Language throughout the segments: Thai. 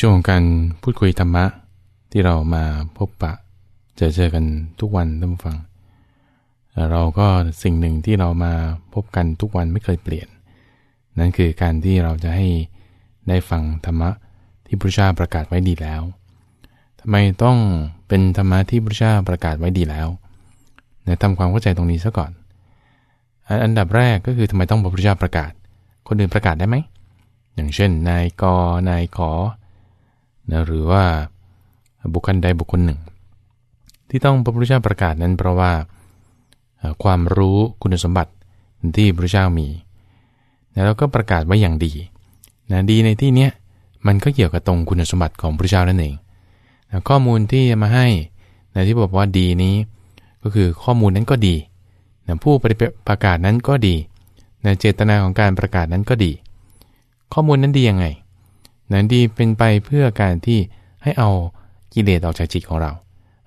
ช่วงของการพูดคุยธรรมะที่เรามาพบปะเจอเจอกันทุกวันท่านผู้ฟัง เราก็สิ่งหนึ่งที่เรามาพบกันทุกวันไม่เคยเปลี่ยน นั่นคือการที่เราจะให้ได้ฟังธรรมะที่พระเจ้าประกาศไว้ดีแล้วทำไมต้องเป็นธรรมะที่พระเจ้าประกาศไว้ดีแล้วนะทำความเข้าใจตรงนี้ซะก่อน อันดับแรกก็คือทำไมต้องพระพุทธเจ้าประกาศ คนอื่นประกาศได้ไหม อย่างเช่น นายกนายขอ นะหรือว่าบุคคลใดบุคคลหนึ่ง ที่ต้องพระพุทธเจ้าประกาศนั้นเพราะว่าความรู้คุณสมบัติที่พระเจ้ามีแล้วก็ประกาศไว้อย่างดีนะดีในที่นี้มันก็เกี่ยวกับตรงคุณสมบัติของพระเจ้านั่นเองนะข้อมูลที่มาให้นะที่บอกว่าดีนี้ ก็คือข้อมูลนั้นก็ดีนะผู้ประกาศนั้นก็ดีนะเจตนาของการประกาศนั้นก็ดี ข้อมูลนั้นดียังไง นะดีเป็นไปเพื่อการที่ให้เอากิเลสออกจากจิตของเรา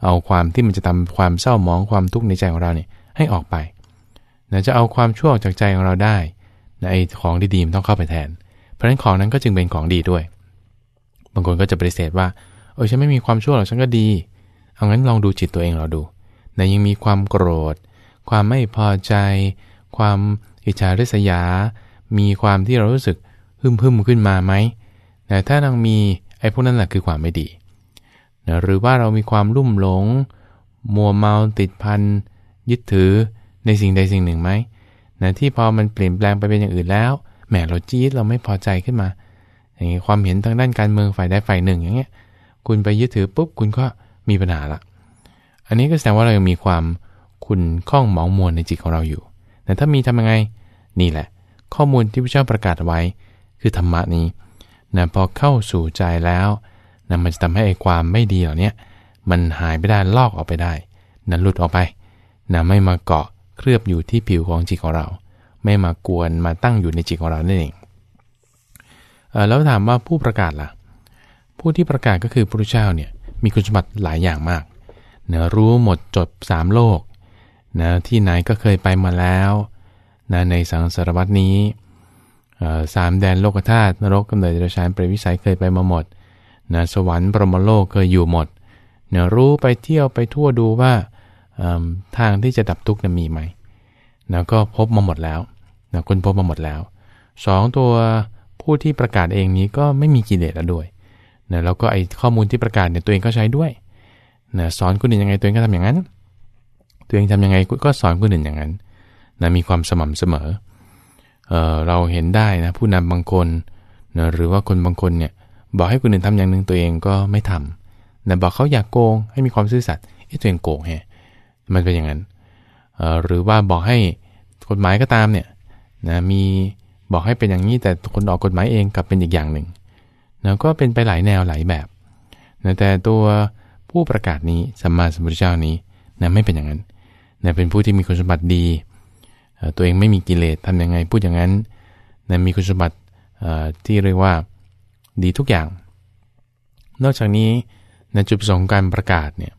เอาความที่มันจะทำความเศร้าหมองความทุกข์ในใจของเราเนี่ยให้ออกไปนะจะเอาความชั่วออกจากใจของเราได้นะไอ้ของดีๆมันต้องเข้าไปแทน เพราะฉะนั้นของนั้นก็จึงเป็นของดีด้วย บางคนก็จะปฏิเสธว่าเออฉันไม่มีความชั่วหรอกฉันก็ดี เอางั้นลองดูจิตตัวเองเราดูนะยังมีความโกรธ ความไม่พอใจ ความอิจฉาริษยา มีความที่เรารู้สึกหึมหึมขึ้นมาไหม แต่ถ้ายังมีไอ้พวกนั้นแหละคือความไม่ดีนะหรือว่าเรามีความลุ่มหลง มัวเมาติดพันยึดถือในสิ่งใดสิ่งหนึ่งไหมนะที่พอมันเปลี่ยนแปลงไปเป็นอย่างอื่นแล้วแหมเราจี๊ดเราไม่พอใจขึ้นมาอย่างนี้ความเห็นทางด้านการเมืองฝ่ายใดฝ่ายหนึ่งอย่างเงี้ยคุณไปยึดถือปุ๊บคุณก็มีปัญหาละอันนี้ก็แสดงว่าเรายังมีความคุณข้องหมองมวลในจิตของเราอยู่ แต่ถ้ามีทำยังไง นี่แหละ ข้อมูลที่พระเจ้าประกาศไว้ คือธรรมะนี้ นะพอเข้าสู่ใจแล้วนะมันจะทำให้ไอ้ความไม่ดีเหล่านี้มันหายไปได้ลอกออกไปได้นั้นหลุดออกไปนะไม่มาเกาะเคลือบอยู่ที่ผิวของจิตของเรา ไม่มากวนมาตั้งอยู่ในจิตของเรานั่นเองเออแล้วถามว่าผู้ประกาศล่ะ ผู้ที่ประกาศก็คือพระพุทธเจ้าเนี่ยมีคุณสมบัติหลายอย่างมากเนะรู้หมดจดสามโลกนะที่ไหนก็เคยไปมาแล้วนะในสังสารวัตนี้ สามแดนโลกธาตุนรกกำเนิดเดรัจฉานเปรตวิสัยเคยไปมาหมดนะสวรรค์ปรมโลกเคยอยู่หมดเนะรู้ไปเที่ยวไปทั่วดูว่าทางที่จะดับทุกข์มีไหมนะก็พบมาหมดแล้วนะคนพบมาหมดแล้วสองตัวผู้ที่ประกาศเองนี้ก็ไม่มีกิเลสแล้วด้วยนะแล้วก็ไอข้อมูลที่ประกาศเนี่ยตัวเองก็ใช้ด้วยนะสอนคนอื่นยังไงตัวเองก็ทำอย่างนั้น ตัวเองทำยังไงก็สอนคนอื่นอย่างนั้นนะมีความสม่ำเสมอ เเราเห็นได้นะผู้นำบางคนนะหรือว่าคนบางคนเนี่ยบอกให้คนอื่นทำอย่างหนึ่งตัวเองก็ไม่ทำนะบอกเขาอยากโกงให้มีความซื่อสัตย์ไอ้ตัวเองโกงแฮมันเป็นอย่างนั้นหรือว่าบอกให้กฎหมายก็ตามเนี่ยนะมีบอกให้เป็นอย่างนี้แต่คนออกกฎหมายเองกลับเป็นอีกอย่างหนึ่งนะก็เป็นไปหลายแนวหลายแบบนะแต่ตัวผู้ประกาศนี้สัมมาสัมพุทธเจ้านี้นะไม่เป็นอย่างนั้นนะเป็นผู้ที่มีคุณสมบัติดี ตัวเองไม่มีกิเลสทำยังไงพูดอย่างนั้นนะมีคุณสมบัติที่เรียกว่าดีทุกอย่าง นอกจากนี้ในจุดประสงค์การประกาศเนี่ย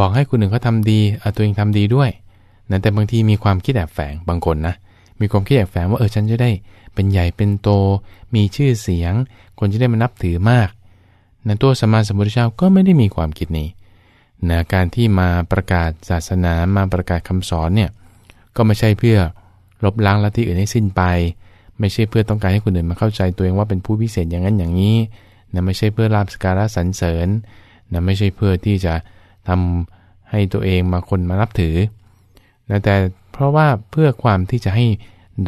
บอกให้คนหนึ่งเขาทาดีตัวเองทำดีด้วยนะแต่บางทีมีความคิดแอบแฝงบางคนนะมีความคิดแอบแฝงว่าเออฉันจะได้เป็นใหญ่เป็นโต มีชื่อเสียง คนจะได้มานับถือมากนะตัวสมมาสมุทรเจ้าก็ไม่ได้มีความคิดนี้นะการที่มาประกาศศาสนามาประกาศคำสอนเนี่ย ก็ไม่ใช่เพื่อลบล้างลัทธิอื่นให้สิ้นไป ไม่ใช่เพื่อต้องการให้คนอื่นมาเข้าใจตัวเองว่าเป็นผู้พิเศษอย่างนั้นอย่างนี้นะไม่ใช่เพื่อลาบสการะสรรเสริญนะไม่ใช่เพื่อที่จะทำให้ตัวเองมาคนมารับถือแต่เพราะว่าเพื่อความที่จะให้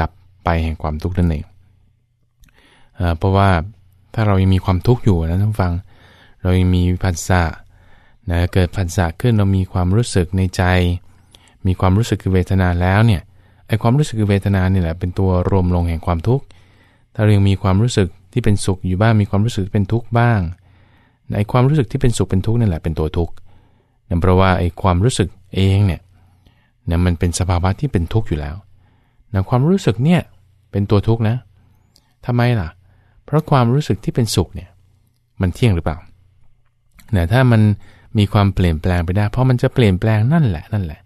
ดับไปแห่งความทุกข์นั่นเองเพราะว่าถ้าเรายังมีความทุกข์อยู่นะท่านฟัง เรายังมีผัสสะนะเกิดผัสสะขึ้นเรามีความรู้สึกในใจ มีความรู้สึกคือเวทนาแล้วเนี่ยไอความรู้สึกคือเวทนาเนี่ยแหละเป็นตัวรวมลงแห่งความทุกข์ถ้าเรายังมีความรู้สึกที่เป็นสุขอยู่บ้างมีความรู้สึกเป็นทุกข์บ้างไอความรู้สึกที่เป็นสุขเป็นทุกข์นั่นแหละเป็นตัวทุกข์นั่นเพราะว่าไอความรู้สึกเองเนี่ยนะมันเป็นสภาวะที่เป็นทุกข์อยู่แล้วนะความรู้สึกเนี่ยเป็นตัวทุกข์นะทำไมล่ะ เพราะความรู้สึกที่เป็นสุขเนี่ยมันเที่ยงหรือเปล่านะถ้ามันมีความเปลี่ยนแปลงไปได้ เพราะมันจะเปลี่ยนแปลงนั่นแหละนั่นแหละ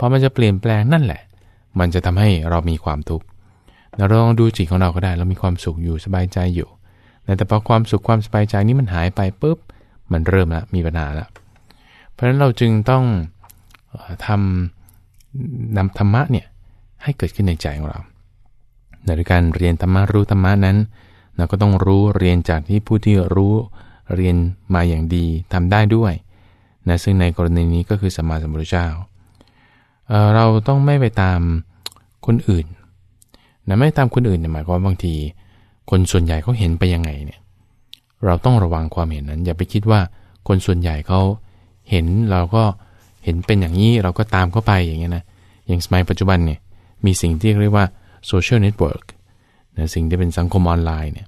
พอมันจะเปลี่ยนแปลงนั่นแหละ มันจะทำให้เรามีความทุกข์เราลองดูจิตของเราก็ได้ เรามีความสุขอยู่สบายใจอยู่ แต่พอความสุขความสบายใจนี้มันหายไปปุ๊บ มันเริ่มละมีปัญหาละเพราะฉะนั้นเราจึงต้องทำนำธรรมะเนี่ยให้เกิดขึ้นในใจของเราในการเรียนธรรมะรู้ธรรมะนั้น เราก็ต้องรู้เรียนจากที่ผู้ที่รู้เรียนมาอย่างดีทำได้ด้วยนะซึ่งในกรณีนี้ก็คือสัมมาสัมพุทธเจ้า เราต้องไม่ไปตามคนอื่นนะไม่ตามคนอื่นเนี่ยหมายความว่าบางที คนส่วนใหญ่เขาเห็นไปยังไงเนี่ยเราต้องระวังความเห็นนั้น อย่าไปคิดว่าคนส่วนใหญ่เขาเห็นเราก็เห็นเป็นอย่างนี้เราก็ตามเข้าไปอย่างเงี้ยนะอย่างสมัยปัจจุบันเนี่ยมีสิ่งที่เรียกว่าโซเชียลเน็ตเวิร์กนะสิ่งที่เป็นสังคมออนไลน์เนี่ย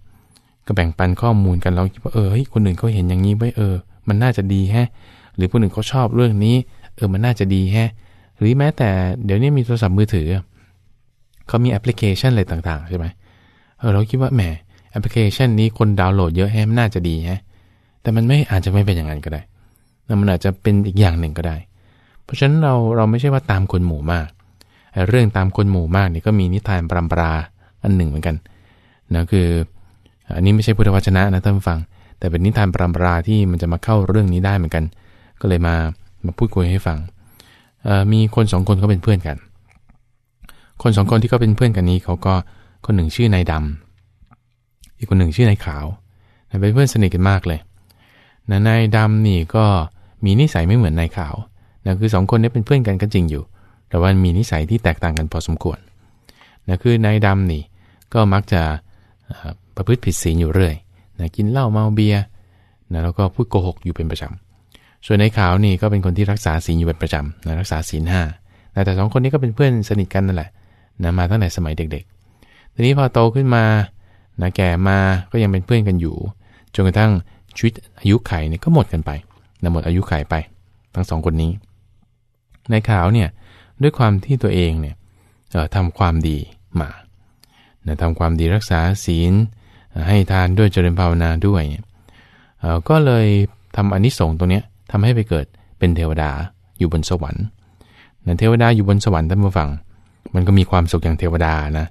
ก็แบ่งปันข้อมูลกันเราคิดว่าเออเฮ้ยคนอื่นเขาเห็นอย่างนี้ไว้เออ มันน่าจะดีแฮะ หรือคนอื่นเขาชอบเรื่องนี้ เออมันน่าจะดีแฮะ หรือแม้แต่เดี๋ยวนี้มีโทรศัพท์มือถือเขามีแอปพลิเคชันอะไรต่างๆ ใช่ไหมเออเราคิดว่าแหมแอปพลิเคชันนี้คนดาวน์โหลดเยอะแฮะมันน่าจะดีฮะแต่มันไม่อาจจะไม่เป็นอย่างนั้นก็ได้มันอาจจะเป็นอีกอย่างหนึ่งก็ได้ เพราะฉะนั้นเราเราไม่ใช่ว่าตามคนหมู่มาก เรื่องตามคนหมู่มากนี่ก็มีนิทานปรำปราอันหนึ่งเหมือนกันนะคืออันนี้ไม่ใช่พุทธวจนะนะท่านฟัง แต่เป็นนิทานปรำปราที่มันจะมาเข้าเรื่องนี้ได้เหมือนกัน ก็เลยมามาพูดคุยให้ฟัง มีคนสองคนเขาเป็นเพื่อนกัน คนสองคนที่เขาเป็นเพื่อนกันนี้เขาก็คนหนึ่งชื่อนายดำอีกคนหนึ่งชื่อนายขาวเป็นเพื่อนสนิทกันมากเลยนะนายดำนี่ก็มีนิสัยไม่เหมือนนายขาวนะคือสองคนนี้เป็นเพื่อนกันก็จริงอยู่ แต่ว่ามีนิสัยที่แตกต่างกันพอสมควรนะคือนายดำนี่ก็มักจะประพฤติผิดศีลอยู่เรื่อยนะกินเหล้าเมาเบียนะแล้วก็พูดโกหกอยู่เป็นประจำ ส่วนนายขาวนี่ก็เป็นคนที่รักษาศีลอยู่เป็นประจำนะรักษาศีลห้าแต่สองคนนี้ก็เป็นเพื่อนสนิทกันนั่นแหละนะมาตั้งแต่สมัยเด็กๆ ทีนี้พอโตขึ้นมานะแก่มาก็ยังเป็นเพื่อนกันอยู่ จนกระทั่งชีวิตอายุไขเนี่ยก็หมดกันไปนะหมดอายุไขไป ทั้งสองคนนี้นายขาวเนี่ยด้วยความที่ตัวเองเนี่ยทำความดีมานะทำความดีรักษาศีล ให้ทานด้วยเจริญภาวนาด้วย ก็เลยทำอนิสงส์ตรงนี้ ทำให้ไปเกิดเป็นเทวดาอยู่บนสวรรค์นะเทวดาอยู่บนสวรรค์ท่านผู้ฟัง มันก็มีความสุขอย่างเทวดานะ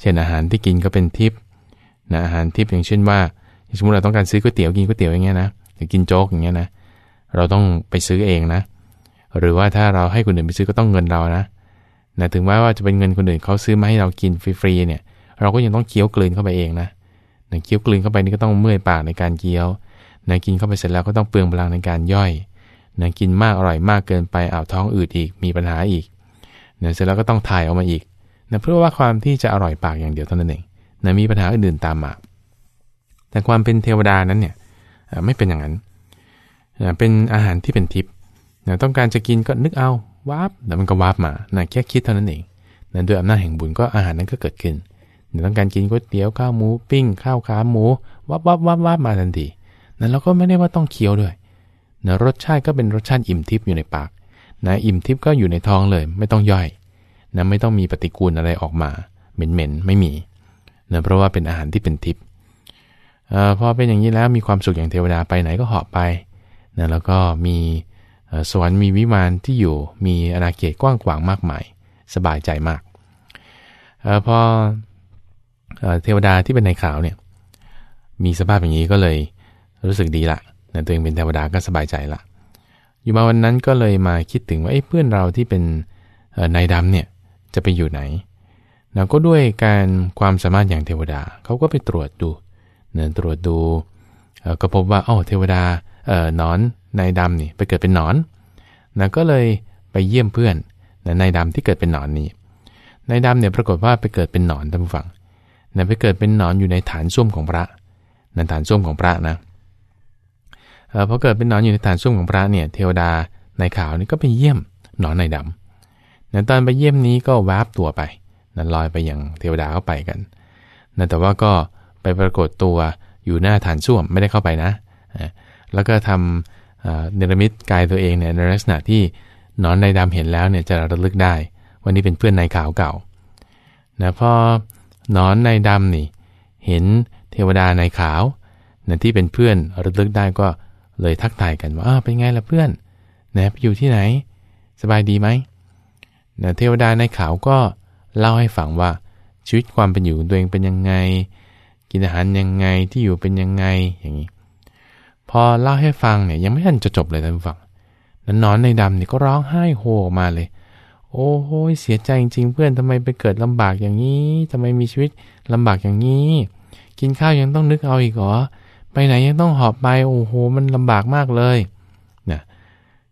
เช่นอาหารที่กินก็เป็นทิพย์นะอาหารทิพย์อย่างเช่นว่า สมมติเราต้องการซื้อก๋วยเตี๋ยวกินก๋วยเตี๋ยวอย่างเงี้ยนะหรือกินโจ๊กอย่างเงี้ยนะ เราต้องไปซื้อเองนะ หรือว่าถ้าเราให้คนอื่นไปซื้อก็ต้องเงินเรานะนะถึงแม้ว่าจะเป็นเงินคนอื่นเขาซื้อมาให้เรากินฟรีๆเนี่ย เราก็ยังต้องเคี้ยวกลืนเข้าไปเองนะนะเคี้ยวกลืนเข้าไปนี่ก็ต้องเมื่อยปากในการเคี้ยว นะกินเข้าไปเสร็จแล้วก็ต้องเปลืองพลังในการย่อยนะกินมากอร่อยมากเกินไปอ้าวท้องอืดอีกมีปัญหาอีกนะเสร็จแล้วก็ต้องถ่ายออกมาอีกนะเพื่อว่าความที่จะอร่อยปากอย่างเดียวเท่านั้นเองนะมีปัญหาอื่นๆตามมา แต่ความเป็นเทวดานั้นเนี่ยไม่เป็นอย่างนั้นเป็นอาหารที่เป็นทิพย์นะต้องการจะกินก็นึกเอาวาบแล้วมันก็วาบมานะแค่คิดเท่านั้นเองนะด้วยอำนาจแห่งบุญก็อาหารนั้นก็เกิดขึ้นนะต้องการกินก๋วยเตี๋ยวข้าวหมูปิ้งข้าวขาหมูวับวับวับวับมาทันที นั้นเราก็ไม่ได้ว่าต้องเคี้ยวด้วยนะรสชาติก็เป็นรสชาติอิ่มทิพย์อยู่ในปากนะอิ่มทิพย์ก็อยู่ในท้องเลย ไม่ต้องย่อยนะไม่ต้องมีปฏิกูลอะไรออกมาเหม็นๆไม่มีนะเพราะว่าเป็นอาหารที่เป็นทิพย์พอเป็นอย่างนี้แล้วมีความสุขอย่างเทวดาไปไหนก็เหาะไปนะแล้วก็มีสวรรค์มีวิมานที่อยู่มีอาณาเขตกว้างขวางมากมาย สบายใจมากอพอเทวดาที่เป็นในขาวเนี่ยมีสภาพอย่างนี้ก็เลย รู้สึกดีละนะตัวเองเป็นเทวดาก็สบายใจละอยู่มาวันนั้นก็เลยมาคิดถึงว่าไอ้เพื่อนเราที่เป็นนายดำเนี่ยจะไปอยู่ไหนนะก็ด้วยการความสามารถอย่างเทวดาเขาก็ไปตรวจดูเนินตรวจดูก็พบว่าอ๋อเทวดาเอ่อนอนนายดำนี่ไปเกิดเป็นหนอนนะก็เลยไปเยี่ยมเพื่อนนะนายดำที่เกิดเป็นหนอนนี่นายดำเนี่ยปรากฏว่าไปเกิดเป็นหนอนท่านผู้ฟังนะไปเกิดเป็นหนอนอยู่ในฐานส้วมของพระในฐานส้วมของพระนะ พอเกิดเป็นหนอนอยู่ในฐานส้วมของพระเนี่ยเทวดาในขาวนี่ก็ไปเยี่ยมหนอนในดำนะตอนไปเยี่ยมนี้ก็วาบตัวไปนะลอยไปอย่างเทวดาเข้าไปกันนะแต่ว่าก็ไปปรากฏตัวอยู่หน้าฐานส้วมไม่ได้เข้าไปนะ แล้วก็ทำเนรมิตกายตัวเองเนี่ยในลักษณะที่นอนในดำเห็นแล้วเนี่ยจะระลึกได้วันนี้เป็นเพื่อนนายขาวเก่านะพอนอนในดำนี่ เห็นเทวดานายขาวนะที่เป็นเพื่อนระลึกได้ก็ เลยทักทายกันว่าเป็นไงล่ะเพื่อนนะไปอยู่ที่ไหน สบายดีไหมนะเทวดาในายขาวก็เล่าให้ฟังว่าชีวิตความเป็นอยู่ตัวเองเป็นยังไง กินอาหารยังไงที่อยู่เป็นยังไงอย่างนี้ พอเล่าให้ฟังเนี่ยยังไม่ทันจะจบเลยท่านฟังนั้นนอนในดำเนี่ยก็ร้องไห้โฮออกมาเลย โอ้โหเสียใจจริงๆเพื่อนทำไมไปเกิดลำบากอย่างนี้ทำไมมีชีวิตลำบากอย่างนี้ กินข้าวยังต้องนึกเอาอีกเหรอ ไปไหนยังต้องหอบไปโอ้โหมันลำบากมากเลยนะ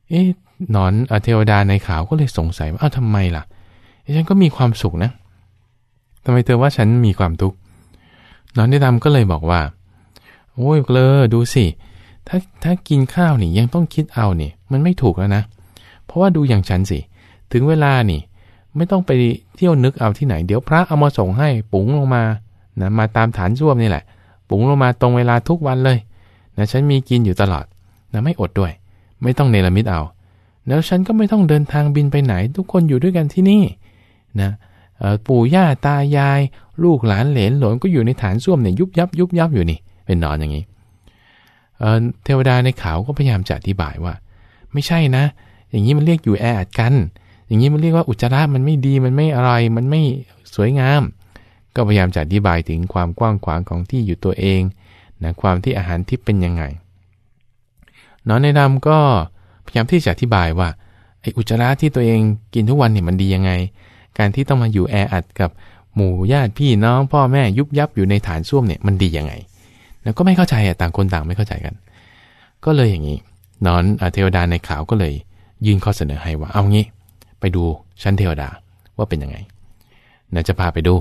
เอ๊ะนอนเทวดาในขาวก็เลยสงสัยว่าอ้าวทำไมล่ะฉันก็มีความสุขนะทำไมเธอว่าฉันมีความทุกข์นอนในดำก็เลยบอกว่า โอ้ยเลอดูสิ ถ้าถ้ากินข้าวนี่ยังต้องคิดเอานี่มันไม่ถูกแล้วนะ เพราะว่าดูอย่างฉันสิ ถึงเวลานี่ ไม่ต้องไปเที่ยวนึกเอาที่ไหน เดี๋ยวพระเอามาส่งให้ปุ๋งลงมานะมาตามฐานร่วมนี่แหละ ปุ๋งลงมาตรงเวลาทุกวันเลยนะฉันมีกินอยู่ตลอดนะไม่อดด้วย ไม่ต้องเนรมิตเอา แล้วฉันก็ไม่ต้องเดินทางบินไปไหน ทุกคนอยู่ด้วยกันที่นี่นะปู่ย่าตายาย ลูกหลานเหลนหลนก็อยู่ในฐานส้วมเนี่ยยุบยับยุบยับอยู่นี่เป็นนอนอย่างนี้เทวดาในขาวก็พยายามจะอธิบายว่า ไม่ใช่นะ อย่างนี้มันเรียกอยู่แออัดกัน อย่างนี้มันเรียกว่าอุจจาระมันไม่ดีมันไม่อร่อยมันไม่สวยงาม ก็พยายามจะอธิบายถึงความกว้างขวางของที่อยู่ตัวเองนะความที่อาหารทิพย์เป็นยังไงนอนในดำก็พยายามที่จะอธิบายว่าไออุจจาระที่ตัวเองกินทุกวันเนี่ยมันดียังไง การที่ต้องมาอยู่แออัดกับหมู่ญาติพี่น้องพ่อแม่ยุบยับอยู่ในฐานส้วมเนี่ยมันดียังไง แล้วก็ไม่เข้าใจอะต่างคนต่างไม่เข้าใจกัน ก็เลยอย่างนี้นอนเทวดาในขาวก็เลย ยื่นข้อเสนอให้ว่าเอางี้ ไปดูชั้นเทวดาว่าเป็นยังไงนะจะพาไปดู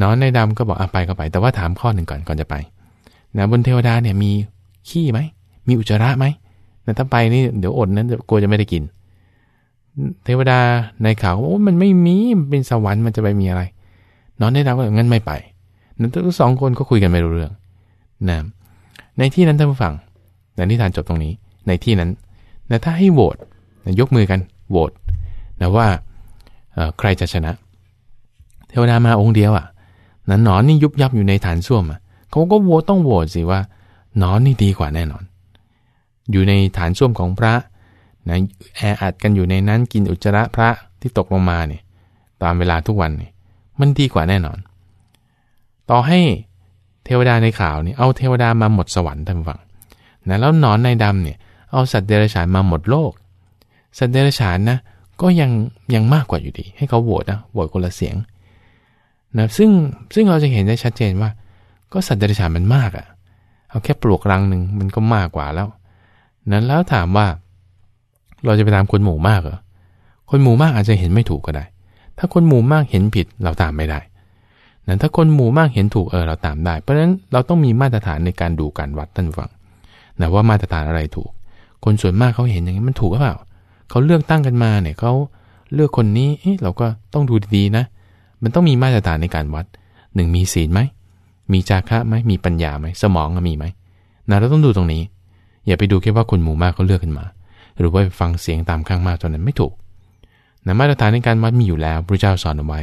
นอนในดำก็บอกอะไปก็ไป แต่ว่าถามข้อหนึ่งก่อนก่อนจะไปนะบนเทวดาเนี่ยมีขี้ไหมมีอุจจาระไหมนะถ้าไปนี่เดี๋ยวอดนั้นกลัวจะไม่ได้กิน เทวดาในข่าวว่ามันไม่มีมันเป็นสวรรค์มันจะไปมีอะไร นอนในดำก็งั้นไม่ไปนั้นทั้งสองคนก็คุยกันไม่รู้เรื่องนะในที่นั้นท่านผู้ฟังในนิทานจบตรงนี้ ในที่นั้นนะถ้าให้โหวตนะยกมือกันโหวตนะว่าใครจะชนะ เทวดามาองค์เดียวอะ นั้นหนอนนี่ยุบยับอยู่ในฐานส้วมอะเขาก็โวตต้องโหวตสิว่าหนอนนี่ดีกว่าแน่นอน อยู่ในฐานส้วมของพระนะแออัดกันอยู่ในนั้นกินอุจจาระพระที่ตกลงมาเนี่ยตามเวลาทุกวันเนี่ยมันดีกว่าแน่นอน ต่อให้เทวดาในข่าวนี่เอาเทวดามาหมดสวรรค์ท่านฟังนะแล้วนอนในดำเนี่ยเอาสัตว์เดรัจฉานมาหมดโลก สัตว์เดรัจฉานนะก็ยังยังมากกว่าอยู่ดี ให้เขาโหวตนะโหวตคนละเสียง นะซึ่งซึ่งเราจะเห็นได้ชัดเจนว่า ก็สัตว์เดรัจฉานมันมากอะ่ะ เอาแค่ปลวกรังหนึ่งมันก็มากกว่าแล้ว นั้นแล้วถามว่า เราจะไปตามคนหมู่มากเหรอ คนหมู่มากอาจจะเห็นไม่ถูกก็ได้ ถ้าคนหมู่มากเห็นผิดเราตามไม่ได้ นั้นถ้าคนหมู่มากเห็นถูกเออเราตามได้ เพราะฉะนั้นเราต้องมีมาตรฐานในการดูการวัดท่านฟังนะว่ามาตรฐานอะไรถูก คนส่วนมากเขาเห็นอย่างนี้มันถูกหรือเปล่า เขาเลือกตั้งกันมาเนี่ยเขาเลือกคนนี้เเราก็ต้องดูดีๆนะ มันต้องมีมาตรฐานในการวัดหนึ่งมีศีลไหม มีจาคะไหมมีปัญญาไหมสมองมีไหมนะเราต้องดูตรงนี้ อย่าไปดูแค่ว่าคนหมู่มากเขาเลือกขึ้นมา หรือว่าไปฟังเสียงตามข้างมากตอนนั้นไม่ถูกนะมาตรฐานในการวัดมีอยู่แล้วพระเจ้าสอนเอาไว้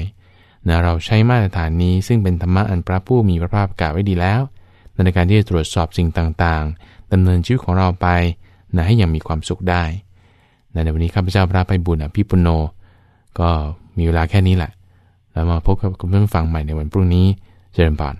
นะเราใช้มาตรฐานนี้ซึ่งเป็นธรรมะอันพระผู้มีพระภาคประกาศไว้ดีแล้วในการที่จะตรวจสอบสิ่งต่างๆดำเนินชีวิตของเราไปนะให้อย่างมีความสุขได้ ในวันนี้ข้าพเจ้าพระไปบุญอภิปุโน ก็มีเวลาแค่นี้แหละ แล้วมาพบกับคุณเพื่อนฟังใหม่ในวันพรุ่งนี้ เจริญพร